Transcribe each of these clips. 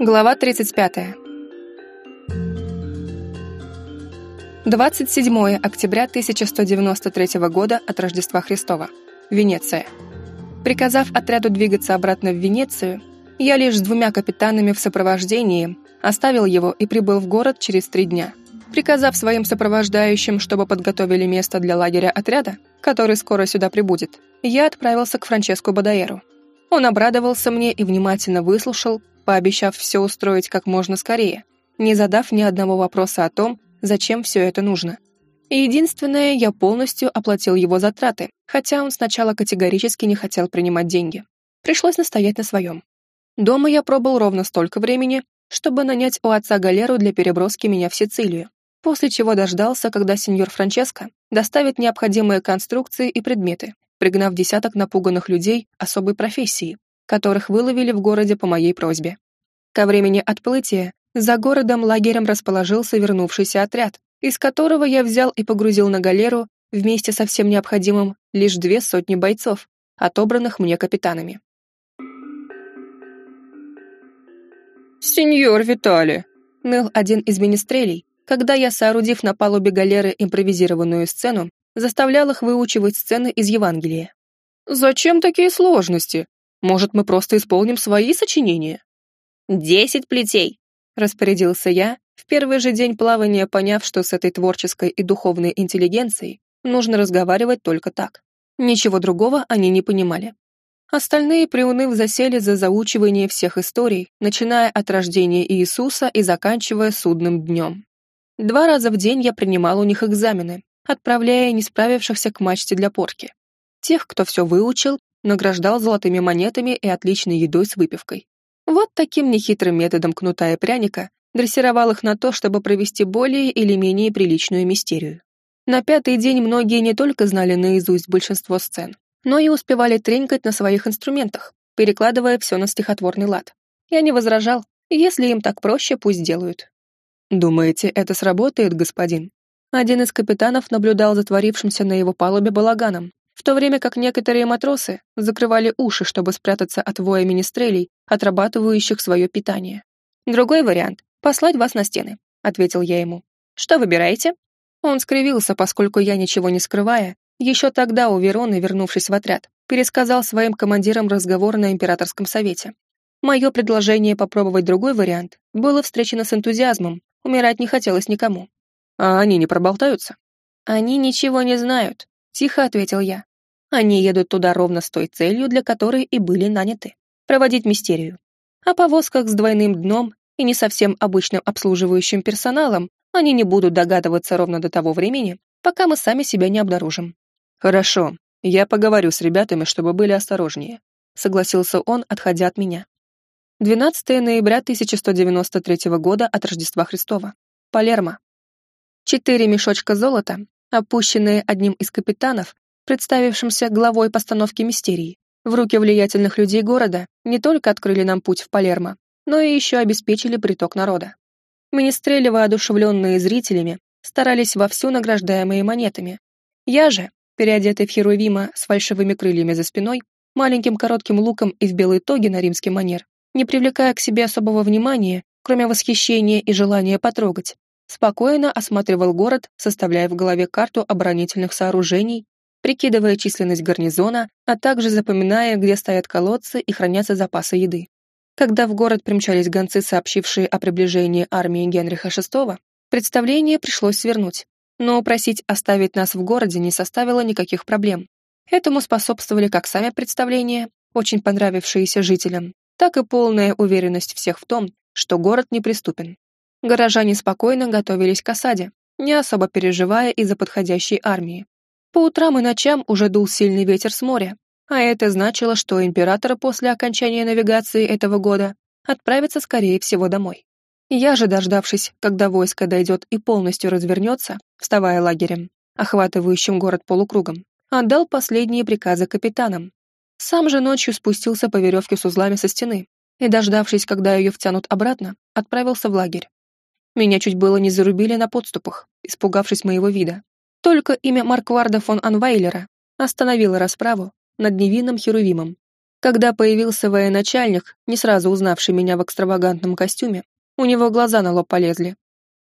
Глава 35. 27 октября 1193 года от Рождества Христова. Венеция. Приказав отряду двигаться обратно в Венецию, я лишь с двумя капитанами в сопровождении оставил его и прибыл в город через три дня. Приказав своим сопровождающим, чтобы подготовили место для лагеря отряда, который скоро сюда прибудет, я отправился к Франческо Бадаеру. Он обрадовался мне и внимательно выслушал, пообещав все устроить как можно скорее, не задав ни одного вопроса о том, зачем все это нужно. Единственное, я полностью оплатил его затраты, хотя он сначала категорически не хотел принимать деньги. Пришлось настоять на своем. Дома я пробыл ровно столько времени, чтобы нанять у отца галеру для переброски меня в Сицилию, после чего дождался, когда сеньор Франческо доставит необходимые конструкции и предметы, пригнав десяток напуганных людей особой профессии, которых выловили в городе по моей просьбе. Ко времени отплытия за городом лагерем расположился вернувшийся отряд, из которого я взял и погрузил на галеру вместе со всем необходимым лишь две сотни бойцов, отобранных мне капитанами. «Сеньор Витали!» — ныл один из министрелей, когда я, соорудив на палубе галеры импровизированную сцену, заставлял их выучивать сцены из Евангелия. «Зачем такие сложности? Может, мы просто исполним свои сочинения?» «Десять плетей!» — распорядился я, в первый же день плавания поняв, что с этой творческой и духовной интеллигенцией нужно разговаривать только так. Ничего другого они не понимали. Остальные, приуныв, засели за заучивание всех историй, начиная от рождения Иисуса и заканчивая судным днем. Два раза в день я принимал у них экзамены, отправляя не справившихся к мачте для порки. Тех, кто все выучил, награждал золотыми монетами и отличной едой с выпивкой. Вот таким нехитрым методом кнута и пряника дрессировал их на то, чтобы провести более или менее приличную мистерию. На пятый день многие не только знали наизусть большинство сцен, но и успевали тренькать на своих инструментах, перекладывая все на стихотворный лад. Я не возражал, если им так проще, пусть делают. «Думаете, это сработает, господин?» Один из капитанов наблюдал за творившимся на его палубе балаганом, в то время как некоторые матросы закрывали уши, чтобы спрятаться от воя министрелей, отрабатывающих свое питание. «Другой вариант — послать вас на стены», — ответил я ему. «Что выбираете?» Он скривился, поскольку я, ничего не скрывая, еще тогда у Вероны, вернувшись в отряд, пересказал своим командирам разговор на императорском совете. Мое предложение попробовать другой вариант было встречено с энтузиазмом, умирать не хотелось никому. А они не проболтаются? Они ничего не знают, тихо ответил я. Они едут туда ровно с той целью, для которой и были наняты — проводить мистерию. О повозках с двойным дном и не совсем обычным обслуживающим персоналом они не будут догадываться ровно до того времени, пока мы сами себя не обнаружим. «Хорошо, я поговорю с ребятами, чтобы были осторожнее», согласился он, отходя от меня. 12 ноября 1193 года от Рождества Христова. Палермо. Четыре мешочка золота, опущенные одним из капитанов, представившимся главой постановки мистерии, в руки влиятельных людей города не только открыли нам путь в Палермо, но и еще обеспечили приток народа. Министрели, воодушевленные зрителями, старались вовсю награждаемые монетами. Я же, переодетый в Херувима с фальшивыми крыльями за спиной, маленьким коротким луком и в белой тоге на римский манер, не привлекая к себе особого внимания, кроме восхищения и желания потрогать, спокойно осматривал город, составляя в голове карту оборонительных сооружений, прикидывая численность гарнизона, а также запоминая, где стоят колодцы и хранятся запасы еды. Когда в город примчались гонцы, сообщившие о приближении армии Генриха VI, представление пришлось свернуть. Но просить оставить нас в городе не составило никаких проблем. Этому способствовали как сами представления, очень понравившиеся жителям, так и полная уверенность всех в том, что город неприступен. Горожане спокойно готовились к осаде, не особо переживая из-за подходящей армии. По утрам и ночам уже дул сильный ветер с моря, а это значило, что император после окончания навигации этого года отправится скорее всего домой. Я же, дождавшись, когда войско дойдет и полностью развернется, вставая лагерем, охватывающим город полукругом, отдал последние приказы капитанам. Сам же ночью спустился по веревке с узлами со стены и, дождавшись, когда ее втянут обратно, отправился в лагерь. Меня чуть было не зарубили на подступах, испугавшись моего вида. Только имя Маркварда фон Анвайлера остановило расправу над невинным Херувимом. Когда появился военачальник, не сразу узнавший меня в экстравагантном костюме, у него глаза на лоб полезли.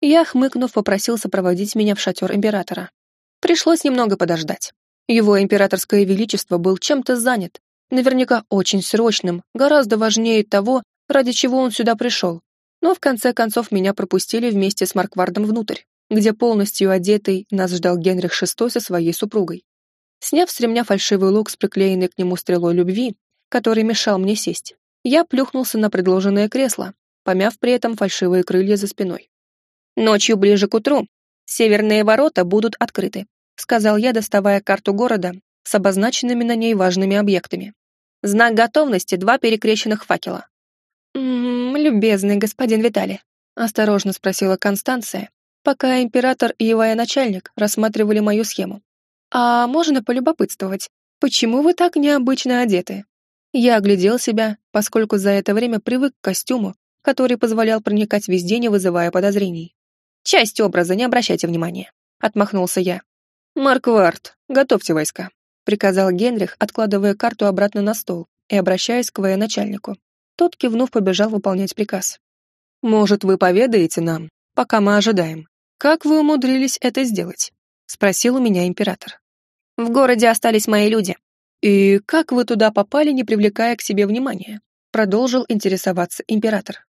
Я, хмыкнув, попросил сопроводить меня в шатер императора. Пришлось немного подождать. Его императорское величество был чем-то занят, наверняка очень срочным, гораздо важнее того, ради чего он сюда пришел. Но в конце концов меня пропустили вместе с Марквардом внутрь, где полностью одетый нас ждал Генрих VI со своей супругой. Сняв с ремня фальшивый лук с приклеенной к нему стрелой любви, который мешал мне сесть. Я плюхнулся на предложенное кресло, помяв при этом фальшивые крылья за спиной. «Ночью ближе к утру северные ворота будут открыты», сказал я, доставая карту города с обозначенными на ней важными объектами. Знак готовности — два перекрещенных факела. «М -м, «Любезный господин Виталий», — осторожно спросила Констанция, пока император и его начальник рассматривали мою схему. «А можно полюбопытствовать, почему вы так необычно одеты?» Я оглядел себя, поскольку за это время привык к костюму, который позволял проникать везде, не вызывая подозрений. «Часть образа, не обращайте внимания», — отмахнулся я. «Марк Варт, готовьте войска», — приказал Генрих, откладывая карту обратно на стол и обращаясь к военачальнику. Тот, кивнув, побежал выполнять приказ. «Может, вы поведаете нам, пока мы ожидаем, как вы умудрились это сделать?» — спросил у меня император. «В городе остались мои люди», «И как вы туда попали, не привлекая к себе внимания?» Продолжил интересоваться император.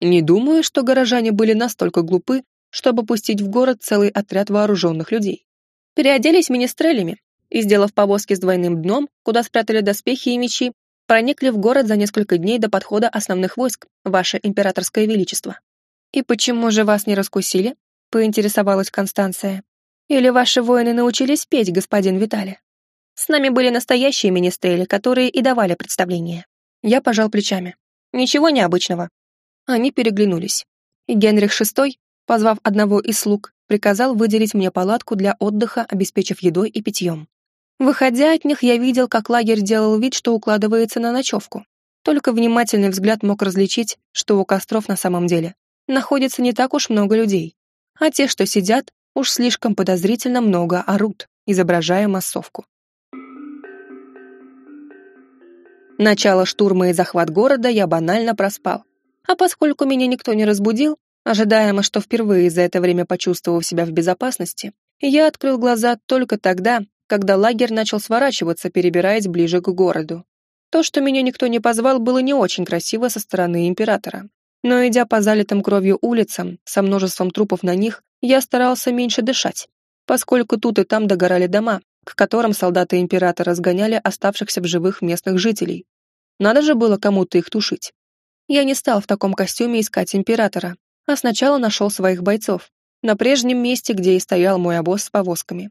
«Не думаю, что горожане были настолько глупы, чтобы пустить в город целый отряд вооруженных людей. Переоделись министрелями и, сделав повозки с двойным дном, куда спрятали доспехи и мечи, проникли в город за несколько дней до подхода основных войск, ваше императорское величество. «И почему же вас не раскусили?» — поинтересовалась Констанция. «Или ваши воины научились петь, господин Виталий?» С нами были настоящие министрели, которые и давали представление. Я пожал плечами. Ничего необычного. Они переглянулись. И Генрих VI, позвав одного из слуг, приказал выделить мне палатку для отдыха, обеспечив едой и питьем. Выходя от них, я видел, как лагерь делал вид, что укладывается на ночевку. Только внимательный взгляд мог различить, что у костров на самом деле находится не так уж много людей, а те, что сидят, уж слишком подозрительно много орут, изображая массовку. Начало штурма и захват города я банально проспал. А поскольку меня никто не разбудил, ожидаемо, что впервые за это время почувствовав себя в безопасности, я открыл глаза только тогда, когда лагерь начал сворачиваться, перебираясь ближе к городу. То, что меня никто не позвал, было не очень красиво со стороны императора. Но идя по залитым кровью улицам, со множеством трупов на них, я старался меньше дышать, поскольку тут и там догорали дома, к которым солдаты императора сгоняли оставшихся в живых местных жителей, надо же было кому-то их тушить. Я не стал в таком костюме искать императора, а сначала нашел своих бойцов, на прежнем месте, где и стоял мой обоз с повозками.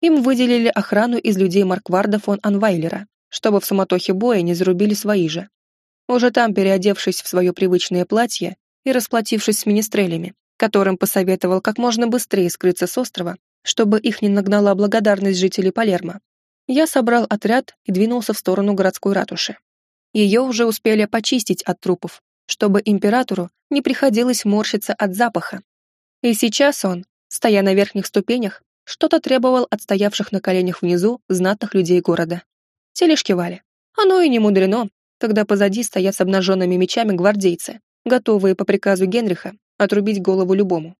Им выделили охрану из людей Маркварда фон Анвайлера, чтобы в суматохе боя не зарубили свои же. Уже там, переодевшись в свое привычное платье и расплатившись с министрелями, которым посоветовал как можно быстрее скрыться с острова, чтобы их не нагнала благодарность жителей Палермо, я собрал отряд и двинулся в сторону городской ратуши. Ее уже успели почистить от трупов, чтобы императору не приходилось морщиться от запаха. И сейчас он, стоя на верхних ступенях, что-то требовал от стоявших на коленях внизу знатных людей города. Те лишь кивали. Оно и не мудрено, когда позади стоят с обнаженными мечами гвардейцы, готовые по приказу Генриха отрубить голову любому.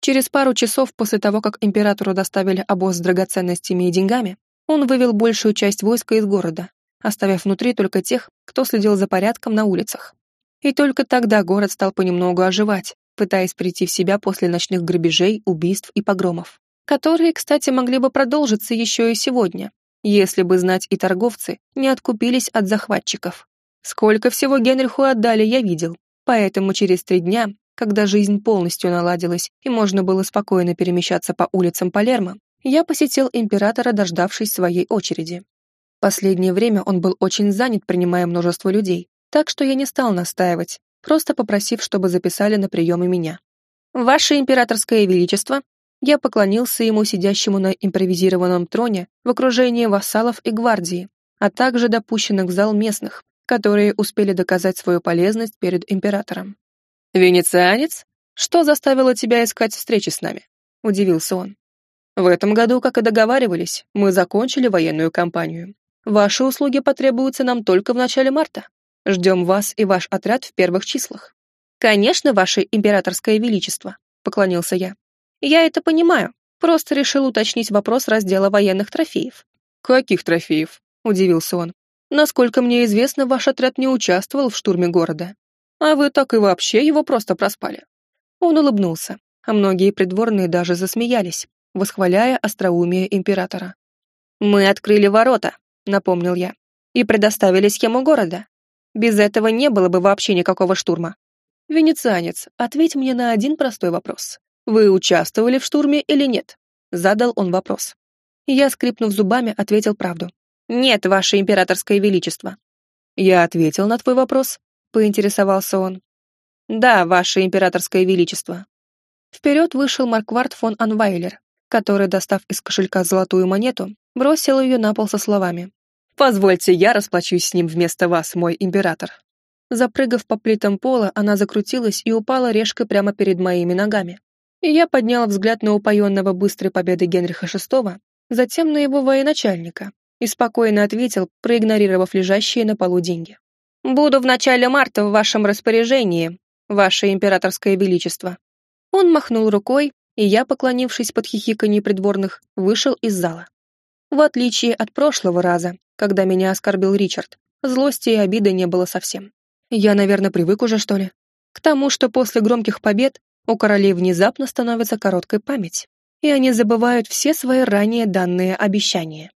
Через пару часов после того, как императору доставили обоз с драгоценностями и деньгами, он вывел большую часть войска из города, оставив внутри только тех, кто следил за порядком на улицах. И только тогда город стал понемногу оживать, пытаясь прийти в себя после ночных грабежей, убийств и погромов, которые, кстати, могли бы продолжиться еще и сегодня, если бы знать и торговцы не откупились от захватчиков. Сколько всего Генриху отдали, я видел, поэтому через три дня, когда жизнь полностью наладилась и можно было спокойно перемещаться по улицам Палермо, я посетил императора, дождавшись своей очереди. Последнее время он был очень занят, принимая множество людей, так что я не стал настаивать, просто попросив, чтобы записали на прием и меня. «Ваше императорское величество!» Я поклонился ему, сидящему на импровизированном троне, в окружении вассалов и гвардии, а также допущенных в зал местных, которые успели доказать свою полезность перед императором. «Венецианец? Что заставило тебя искать встречи с нами?» — удивился он. «В этом году, как и договаривались, мы закончили военную кампанию Ваши услуги потребуются нам только в начале марта. Ждем вас и ваш отряд в первых числах». «Конечно, ваше императорское величество», — поклонился я. «Я это понимаю, просто решил уточнить вопрос раздела военных трофеев». «Каких трофеев?» — удивился он. «Насколько мне известно, ваш отряд не участвовал в штурме города. А вы так и вообще его просто проспали». Он улыбнулся, а многие придворные даже засмеялись, восхваляя остроумие императора. «Мы открыли ворота», — напомнил я, «и предоставили схему города. Без этого не было бы вообще никакого штурма». «Венецианец, ответь мне на один простой вопрос. Вы участвовали в штурме или нет?» Задал он вопрос. Я, скрипнув зубами, ответил правду. «Нет, ваше императорское величество». «Я ответил на твой вопрос?» — поинтересовался он. «Да, ваше императорское величество». Вперед вышел Марквард фон Анвайлер, который, достав из кошелька золотую монету, бросил ее на пол со словами. «Позвольте, я расплачусь с ним вместо вас, мой император». Запрыгав по плитам пола, она закрутилась и упала решкой прямо перед моими ногами. И я подняла взгляд на упоенного быстрой победы Генриха VI, затем на его военачальника, и спокойно ответил, проигнорировав лежащие на полу деньги. «Буду в начале марта в вашем распоряжении, ваше императорское величество». Он махнул рукой, и я, поклонившись под хихиканье придворных, вышел из зала. В отличие от прошлого раза, когда меня оскорбил Ричард, злости и обиды не было совсем. Я, наверное, привык уже, что ли? К тому, что после громких побед у королей внезапно становится короткая память, и они забывают все свои ранее данные обещания.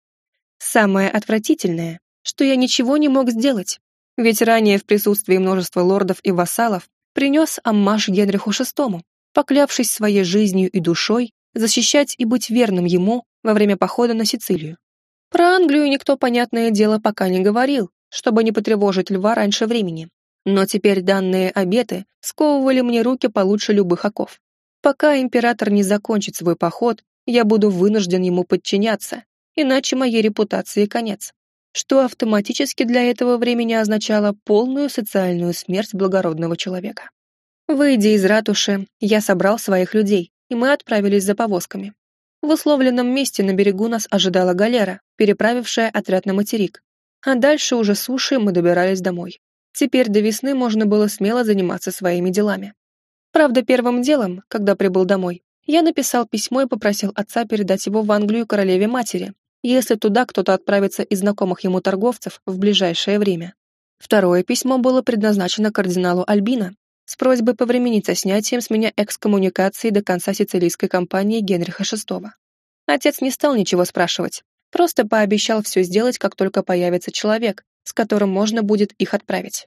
Самое отвратительное, что я ничего не мог сделать, ведь ранее в присутствии множества лордов и вассалов принес аммаж Генриху VI, поклявшись своей жизнью и душой защищать и быть верным ему во время похода на Сицилию. Про Англию никто, понятное дело, пока не говорил, чтобы не потревожить льва раньше времени. Но теперь данные обеты сковывали мне руки получше любых оков. Пока император не закончит свой поход, я буду вынужден ему подчиняться, иначе моей репутации конец, что автоматически для этого времени означало полную социальную смерть благородного человека. Выйдя из ратуши, я собрал своих людей, и мы отправились за повозками. В условленном месте на берегу нас ожидала галера, переправившая отряд на материк. А дальше уже суши мы добирались домой. Теперь до весны можно было смело заниматься своими делами. Правда, первым делом, когда прибыл домой, я написал письмо и попросил отца передать его в Англию королеве-матери, если туда кто-то отправится из знакомых ему торговцев в ближайшее время. Второе письмо было предназначено кардиналу Альбина, с просьбой повременить со снятием с меня экскоммуникации до конца сицилийской кампании Генриха VI. Отец не стал ничего спрашивать, просто пообещал все сделать, как только появится человек, с которым можно будет их отправить.